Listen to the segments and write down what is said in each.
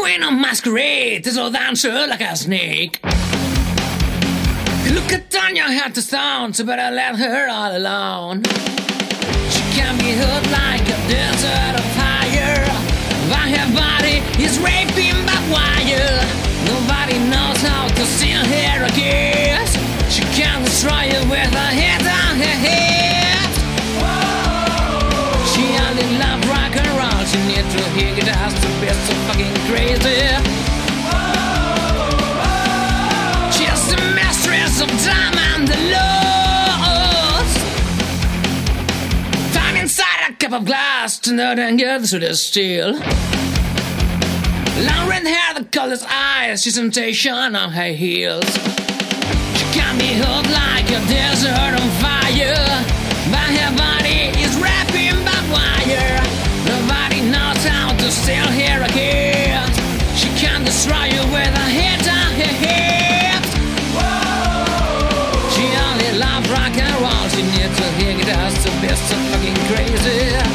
queen of masquerade is a dancer like a snake. Look at Tanya had to stone, so better let her all alone. She can be hurt like a desert of fire. But her body is raping by wire. Nobody knows how to steal her again. She can destroy you with a head. Fucking crazy. She's the mistress of time and the lost. Time inside a cup of glass to know and get through the steel. Long red hair, the color's eyes, she's temptation on high heels. She can be hooked like a desert on fire. Hear guitars to be so fucking crazy.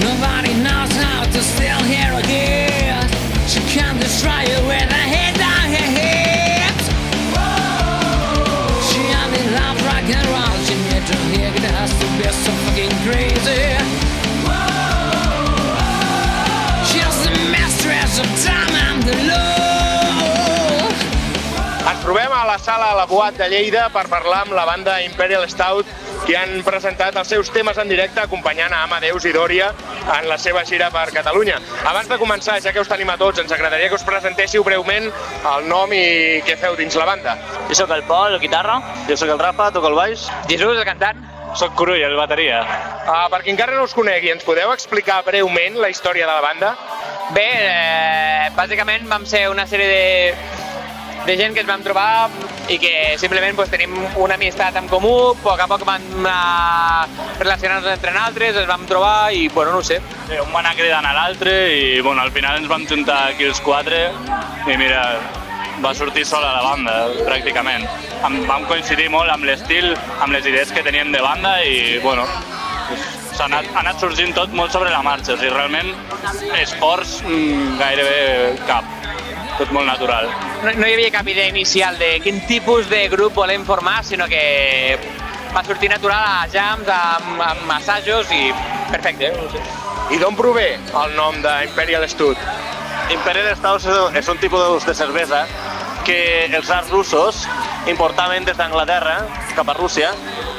Nobody knows how to steal her again. She can destroy you with a hit on her head. She only loves rock and roll. She needs to hear it has to be so fucking crazy. She's the mistress of time and the Lord. Ens trobem a la sala La Boat de Lleida per parlar amb la banda Imperial Stout que han presentat els seus temes en directe acompanyant a Amadeus i Dòria en la seva gira per Catalunya. Abans de començar, ja que us tenim a tots, ens agradaria que us presentéssiu breument el nom i què feu dins la banda. Jo sóc el Pol, el guitarra. Jo sóc el Rafa, toco el baix. Jesús, el cantant. Soc Curull, el bateria. Uh, per qui encara no us conegui, ens podeu explicar breument la història de la banda? Bé, eh, bàsicament vam ser una sèrie de, de gent que ens vam trobar i que simplement pues, tenim una amistat en comú, a poc a poc vam relacionar-nos entre nosaltres, ens vam trobar i, bueno, no ho sé. Sí, un va anar cridant a l'altre i bueno, al final ens vam juntar aquí els quatre i mira, va sortir sola la banda, pràcticament. Am, vam coincidir molt amb l'estil, amb les idees que teníem de banda i, bueno, s'ha anat, ha anat sorgint tot molt sobre la marxa. O sigui, realment, esforç mm, gairebé cap. Tot molt natural. No, no hi havia cap idea inicial de quin tipus de grup volem formar, sinó que va sortir natural a jams, amb, amb assajos i perfecte. No ho sé. I d'on prové el nom d'Imperial Stout? Imperial Stout és- és un tipus de cervesa que els arts russos importaven des d'Anglaterra cap a Rússia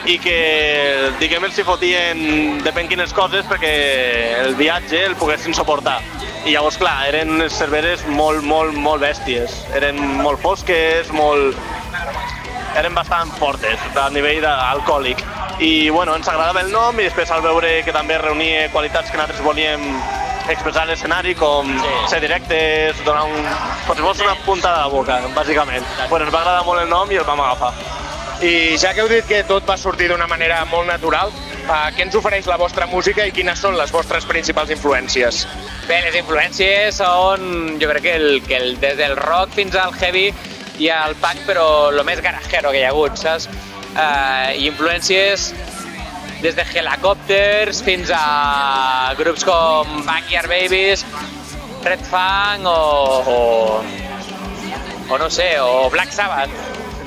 i que, diguem, els hi fotien depèn quines coses perquè el viatge el poguessin suportar. I llavors, clar, eren cerveses molt, molt, molt bèsties. Eren molt fosques, molt... eren bastant fortes a nivell alcohòlic. I, bueno, ens agradava el nom i després al veure que també reunia qualitats que nosaltres volíem expressar a l'escenari, com sí. ser directes, donar un... fos una puntada de boca, bàsicament. Bueno, ens va agradar molt el nom i el vam agafar. I ja que heu dit que tot va sortir d'una manera molt natural, uh, què ens ofereix la vostra música i quines són les vostres principals influències? Bé, les influències són, jo crec que, el, que el, des del rock fins al heavy i al punk, però el més garajero que hi ha hagut, saps? Uh, I influències des de Helicopters fins a grups com Backyard Babies, Red Fang o, o, o no sé, o Black Sabbath,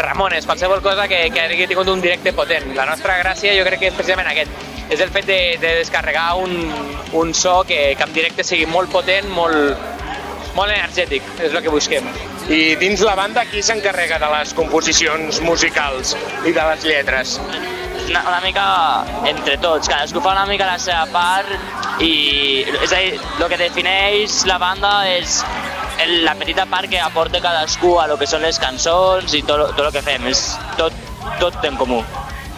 Ramones, qualsevol cosa que, que hagi tingut un directe potent. La nostra gràcia jo crec que és precisament aquest, és el fet de, de descarregar un, un so que, que en directe sigui molt potent, molt, molt energètic, és el que busquem. I dins la banda, qui s'encarrega de les composicions musicals i de les lletres? una, una mica entre tots, cadascú fa una mica la seva part i és a dir, el que defineix la banda és el, la petita part que aporta cadascú a lo que són les cançons i tot, tot el que fem. És tot, tot en comú.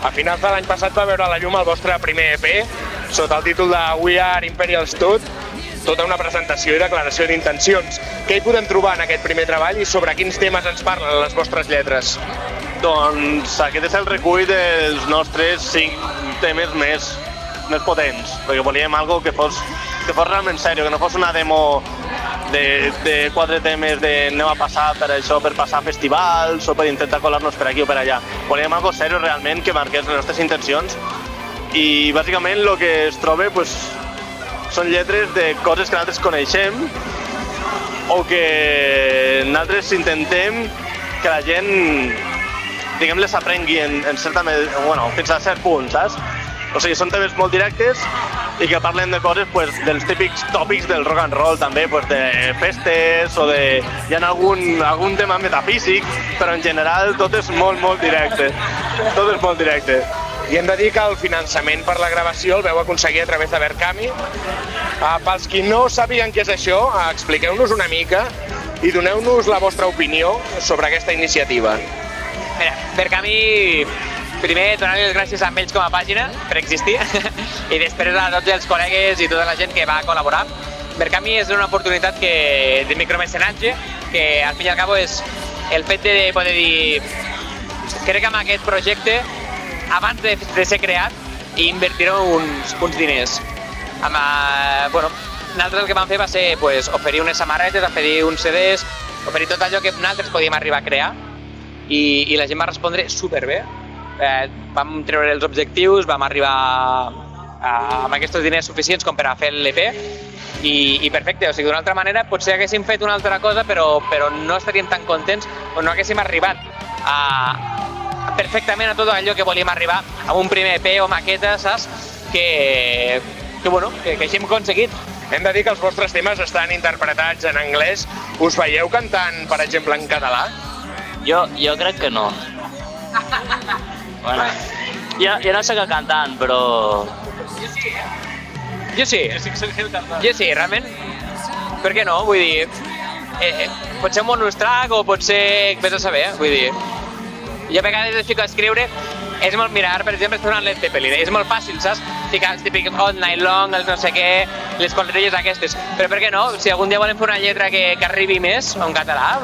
A finals de l'any passat va veure la llum el vostre primer EP, sota el títol de We Are Imperial Stud, tota una presentació i declaració d'intencions. Què hi podem trobar en aquest primer treball i sobre quins temes ens parlen les vostres lletres? Doncs aquest és el recull dels nostres cinc temes més, més potents, perquè volíem algo que fos, que fos realment seriós, que no fos una demo de, de quatre temes de anem a passar per això, per passar festivals o per intentar colar-nos per aquí o per allà. Volíem algo seriós realment que marqués les nostres intencions i bàsicament el que es troba pues, són lletres de coses que nosaltres coneixem o que nosaltres intentem que la gent diguem, les aprengui en, en certa, bueno, fins a cert punt, saps? O sigui, són temes molt directes i que parlen de coses pues, dels típics tòpics del rock and roll també, pues, de festes o de... Hi ha algun, algun tema metafísic, però en general tot és molt, molt directe. Tot és molt directe. I hem de dir que el finançament per la gravació el veu aconseguir a través de Verkami. Uh, pels qui no sàpiguen què és això, uh, expliqueu-nos una mica i doneu-nos la vostra opinió sobre aquesta iniciativa. Mira, Verkami, primer donar les gràcies a ells com a pàgina per existir i després a tots els col·legues i tota la gent que va col·laborar. Verkami és una oportunitat que, de micromecenatge que al fin i al cabo és el fet de poder dir crec que amb aquest projecte abans de, de ser creat i invertir uns, uns diners. Amb, eh, bueno, nosaltres el que vam fer va ser pues, oferir unes samarretes, oferir uns CDs, oferir tot allò que nosaltres podíem arribar a crear i, i la gent va respondre superbé. Eh, vam treure els objectius, vam arribar a, amb aquests diners suficients com per a fer l'EP i, i perfecte, o sigui, d'una altra manera potser haguéssim fet una altra cosa però, però no estaríem tan contents o no haguéssim arribat a, perfectament a tot allò que volíem arribar amb un primer EP o maqueta, saps? Que, que, bueno, que, que així hem aconseguit. Hem de dir que els vostres temes estan interpretats en anglès. Us veieu cantant, per exemple, en català? Jo, jo crec que no. Bueno, jo, jo no sé què cantant, però... Jo sí. Jo sí, realment. Per què no? Vull dir, eh, eh, pot ser un bonus track o pot ser... Vés a saber, vull dir. Jo a vegades es fico a escriure, és molt mirar, per exemple, estic en Led Zeppelin, és molt fàcil, saps? Ficar els típics All Night Long, els no sé què, les colerilles aquestes. Però per què no? Si algun dia volem fer una lletra que, que arribi més, en català,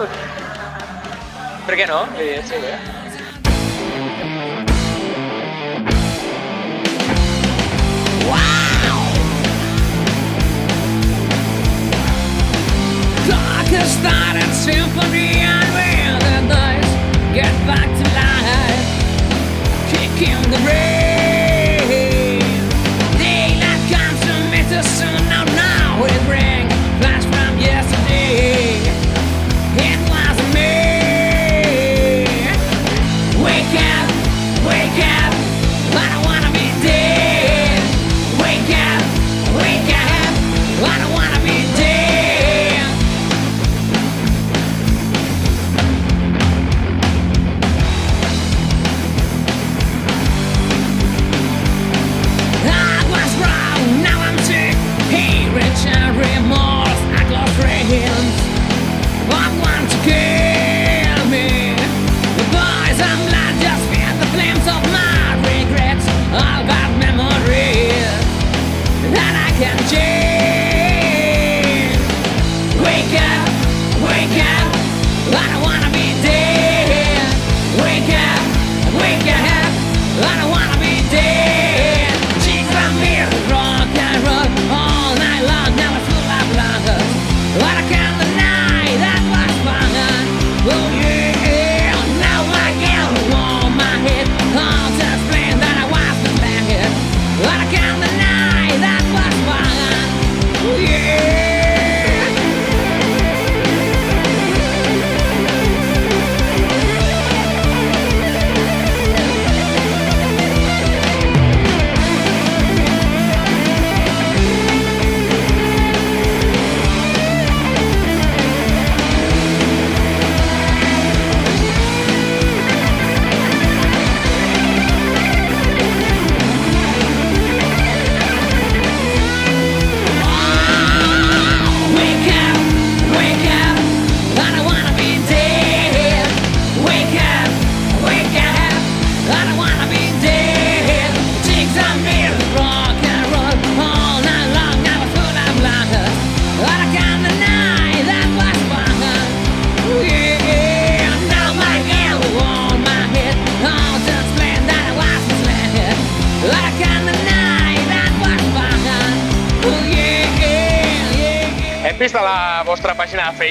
per què no? Vull dir, sí, bé. Started symphony and the get back to life. Kicking the rain.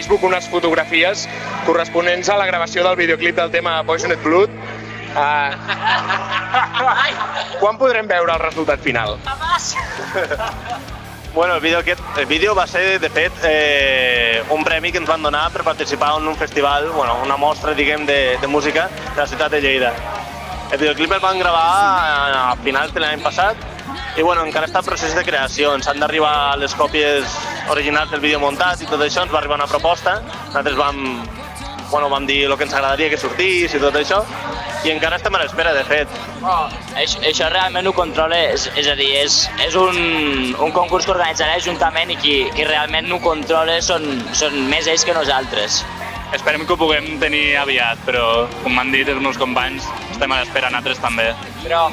Facebook unes fotografies corresponents a la gravació del videoclip del tema Poisoned Blood. Uh, quan podrem veure el resultat final? Bueno, el vídeo, aquest, el vídeo va ser, de fet, eh, un premi que ens van donar per participar en un festival, bueno, una mostra, diguem, de, de música de la ciutat de Lleida. El videoclip el van gravar a, a finals de l'any passat i bueno, encara està en procés de creació. Ens han d'arribar les còpies originals del vídeo muntat i tot això, ens va arribar una proposta. Nosaltres vam, bueno, vam dir el que ens agradaria que sortís i tot això i encara estem a l'espera, de fet. Això, això realment ho controla, és, és a dir, és, és un, un concurs que organitzarà l'Ajuntament i qui, qui realment ho controla són, són més ells que nosaltres. Esperem que ho puguem tenir aviat, però com m'han dit els meus companys, estem a l'espera nosaltres també. Però,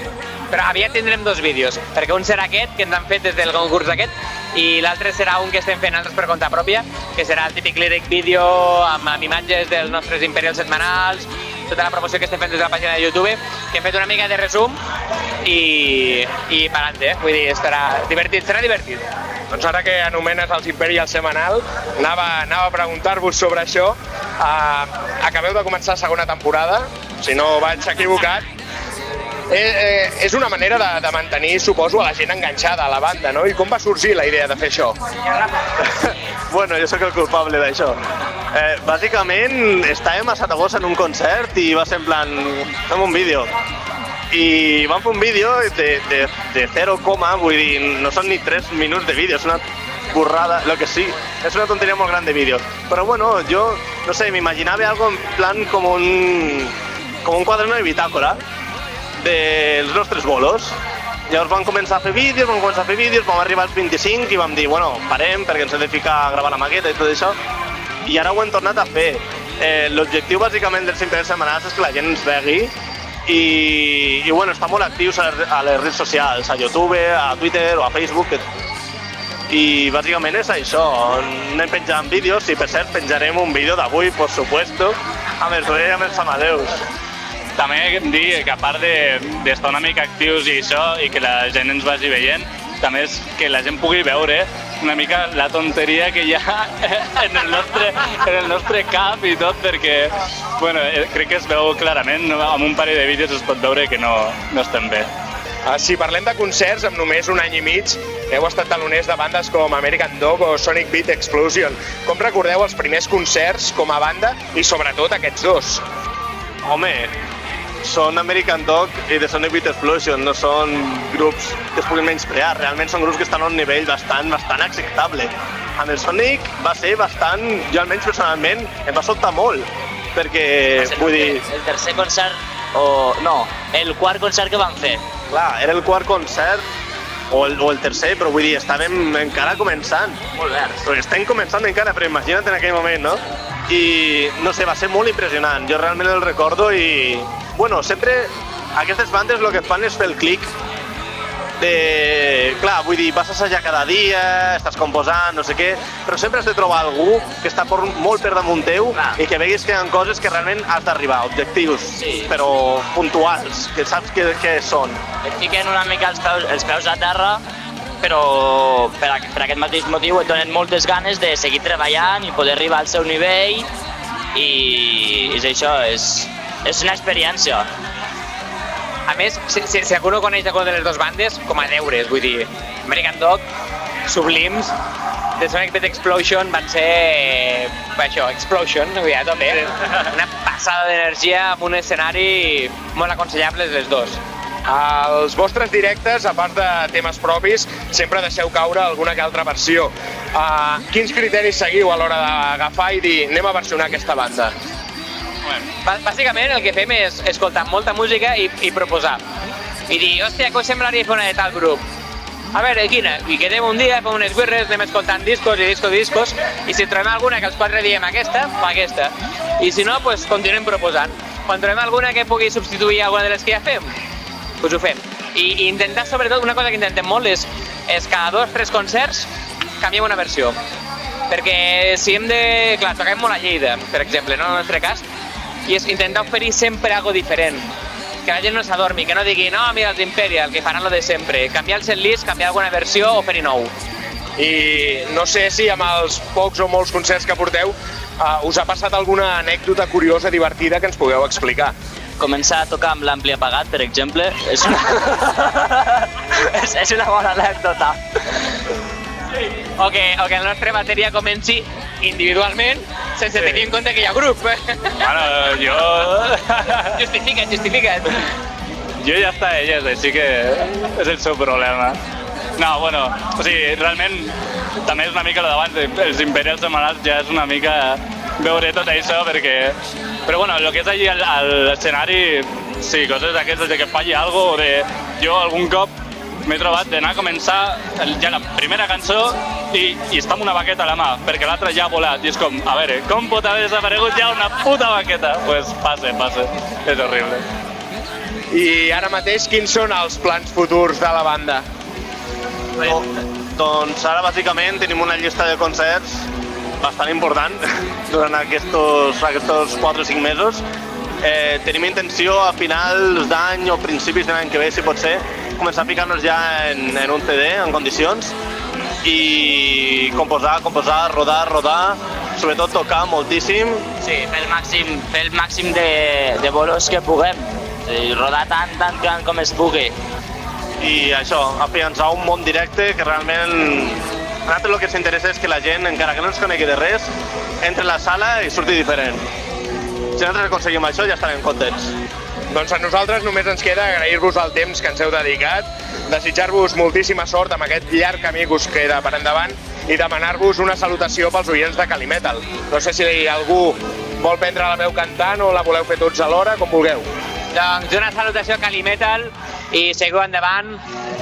però aviat tindrem dos vídeos, perquè un serà aquest, que ens han fet des del concurs aquest, i l'altre serà un que estem fent altres per compte pròpia, que serà el típic lyric vídeo amb, amb imatges dels nostres imperials setmanals, tota la promoció que estem fent des de la pàgina de YouTube, que hem fet una mica de resum i, i per eh? Vull dir, estarà divertit, serà divertit. Doncs ara que anomenes els Imperial Semanal, anava, anava a preguntar-vos sobre això. Uh, acabeu de començar segona temporada, si no vaig equivocat. Eh, eh, és una manera de, de mantenir, suposo, a la gent enganxada a la banda, no? I com va sorgir la idea de fer això? bueno, jo sóc el culpable d'això. Eh, bàsicament, estàvem a Saragossa en un concert i va ser en plan, fem un vídeo. I vam fer un vídeo de, de, de 0, vull dir, no són ni 3 minuts de vídeo, és una burrada, lo que sí, és una tonteria molt gran de vídeo. Però bueno, jo, no sé, m'imaginava algo en plan com un, com un quaderno de bitàcora dels nostres bolos. Llavors vam començar a fer vídeos, vam començar a fer vídeos, vam arribar als 25 i vam dir, bueno, parem perquè ens hem de ficar a gravar la maqueta i tot això. I ara ho hem tornat a fer. Eh, L'objectiu bàsicament dels Imperials Setmanals és que la gent ens vegui i, i bueno, estan molt actius a les, a les redes socials, a YouTube, a Twitter o a Facebook. I bàsicament és això, anem penjant vídeos i per cert penjarem un vídeo d'avui, per supuesto, amb els Rei i amb els Amadeus. També dir que a part d'estar de, una mica actius i això, i que la gent ens vagi veient, també és que la gent pugui veure una mica la tonteria que hi ha en el nostre, en el nostre cap i tot, perquè bueno, eh, crec que es veu clarament, amb un parell de vídeos es pot veure que no, no estem bé. Uh, si parlem de concerts, amb només un any i mig, heu estat taloners de bandes com American Dog o Sonic Beat Explosion. Com recordeu els primers concerts com a banda i sobretot aquests dos? Home, són American Dog i The Sonic Beat Explosion, no són grups que es puguin menysprear, realment són grups que estan a un nivell bastant, bastant acceptable. Amb el Sonic va ser bastant, jo almenys personalment, em va sobtar molt, perquè, vull dir... El tercer concert, o no, el quart concert que van fer. Clar, era el quart concert, o el, o el tercer, però vull dir, estàvem encara començant. Molt verd. Però estem començant encara, però imagina't en aquell moment, no? I, no sé, va ser molt impressionant. Jo realment el recordo i, bueno, sempre aquestes bandes el que fan és fer el clic de... Clar, vull dir, vas assajar cada dia, estàs composant, no sé què, però sempre has de trobar algú que està por, molt per damunt teu Clar. i que veguis que hi ha coses que realment has d'arribar, objectius, Sí. però puntuals, que saps que, que són. Et fiquen una mica els peus, els peus a terra, però per, a, per aquest mateix motiu et donen moltes ganes de seguir treballant i poder arribar al seu nivell i és això, és, és una experiència. A més, si, si, si algú no coneix alguna de les dues bandes, com a deures, vull dir, American Dog, Sublims, The Sonic Beat Explosion van ser, això, Explosion, vull dir, a tope, una passada d'energia amb un escenari molt aconsellable les dos. Els vostres directes, a part de temes propis, sempre deixeu caure alguna que altra versió. Uh, quins criteris seguiu a l'hora d'agafar i dir anem a versionar aquesta banda? Bà- Bàsicament el que fem és escoltar molta música i, i proposar. I dir, hòstia, què us semblaria fer una de tal grup? A veure, quina? I quedem un dia, fem unes birres, anem escoltant discos i discos i discos, i si trobem alguna que els quatre diem aquesta, fa aquesta. I si no, doncs continuem proposant. Quan trobem alguna que pugui substituir alguna de les que ja fem, doncs ho fem. I, i intentar, sobretot, una cosa que intentem molt és, és cada dos, tres concerts canviem una versió. Perquè si hem de... Clar, toquem molt a Lleida, per exemple, no? en el nostre cas, i és intentar oferir sempre algo diferent. Que la gent no s'adormi, que no digui, no, mira, els Imperial, que faran lo de sempre. Canviar el setlist, canviar alguna versió, oferir nou. i no sé si amb els pocs o molts concerts que porteu uh, us ha passat alguna anècdota curiosa, divertida que ens pugueu explicar. Començar a tocar amb l'ampli apagat, per exemple, és una, és, és una bona anècdota. O que, o que la nostra bateria comenci individualment sense Sí. tenir en compte que hi ha grup. Bueno, jo... justifica't, justifica't. Jo ja està elles, així que és el seu problema. No, bueno, o sigui, realment també és una mica el d'abans, els imperials setmanals ja és una mica veure tot això perquè... Però bueno, el que és allí al- a l'escenari, sí, coses d'aquestes de que falli algo o de... Jo algun cop m'he trobat d'anar a començar ja la primera cançó i, i està amb una baqueta a la mà, perquè l'altra ja ha volat. I és com, a veure, com pot haver desaparegut ja una puta baqueta? Doncs pues passa, passa. És horrible. I ara mateix, quins són els plans futurs de la banda? Do, doncs ara bàsicament tenim una llista de concerts bastant important durant aquests, aquests 4 o 5 mesos. Eh, tenim intenció a finals d'any o principis de l'any que ve, si pot ser, començar a ficar-nos ja en, en un CD en condicions i composar, composar, rodar, rodar, sobretot tocar moltíssim Sí, fer el màxim, fer el màxim de, de bolos que puguem. I rodar tant, tant, tant com es pugui. i això, afiançar un món directe que realment a nosaltres el que ens interessa és que la gent, encara que no ens conegui de res, entre a la sala i surti diferent. Si nosaltres aconseguim això, ja estarem contents. Doncs a nosaltres només ens queda agrair-vos el temps que ens heu dedicat, desitjar-vos moltíssima sort amb aquest llarg camí que us queda per endavant i demanar-vos una salutació pels oients de Calimetal. No sé si algú vol prendre la veu cantant o la voleu fer tots alhora, com vulgueu. Doncs una salutació a Calimetal i seguiu endavant,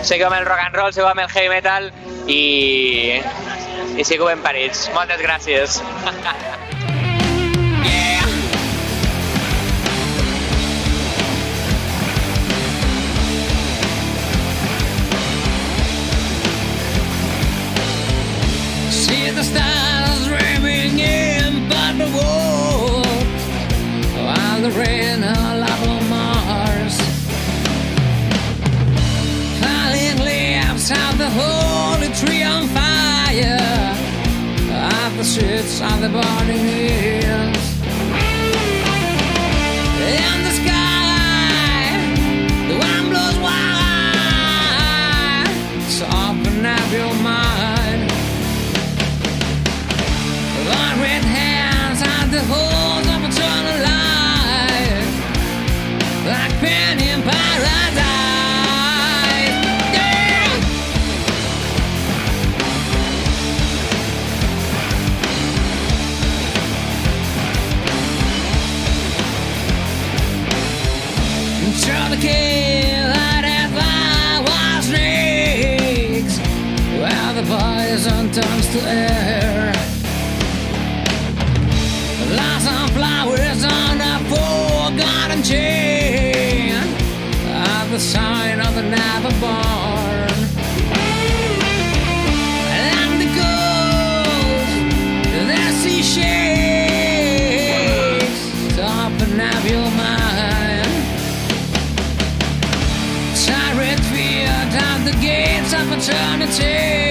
seguiu amb el rock and roll, seguiu amb el heavy metal i, i seguiu ben parits. Moltes gràcies. stars streaming in by the wall While the rain all on Mars. Leaves have the holy tree on fire At the streets of the burning hills. In the sky turns to air. Lost some flowers on a forgotten chain At the sign of the never born And the ghost, the sea shakes Stop and have your mind Siren fear down the gates of eternity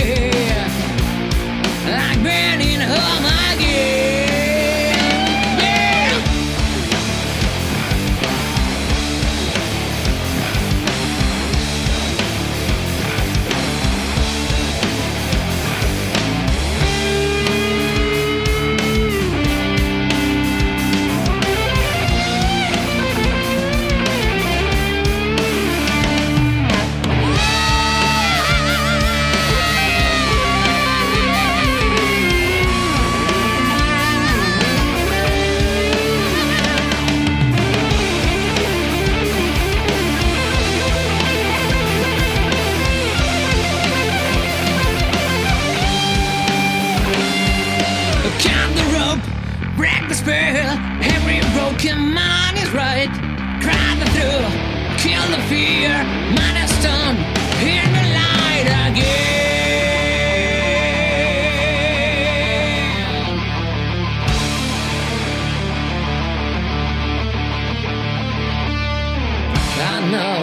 break the spell. Every broken man is right. Cry the through, kill the fear. Man is done, hear the light again. I know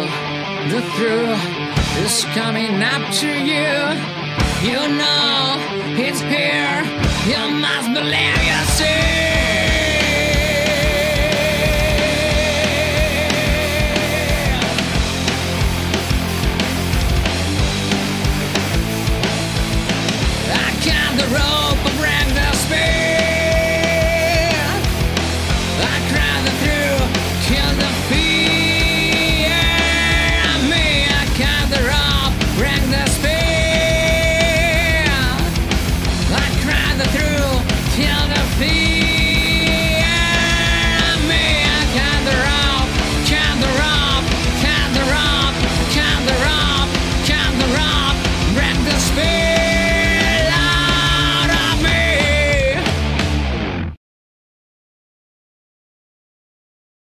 the truth is coming up to you. You know You must believe you see.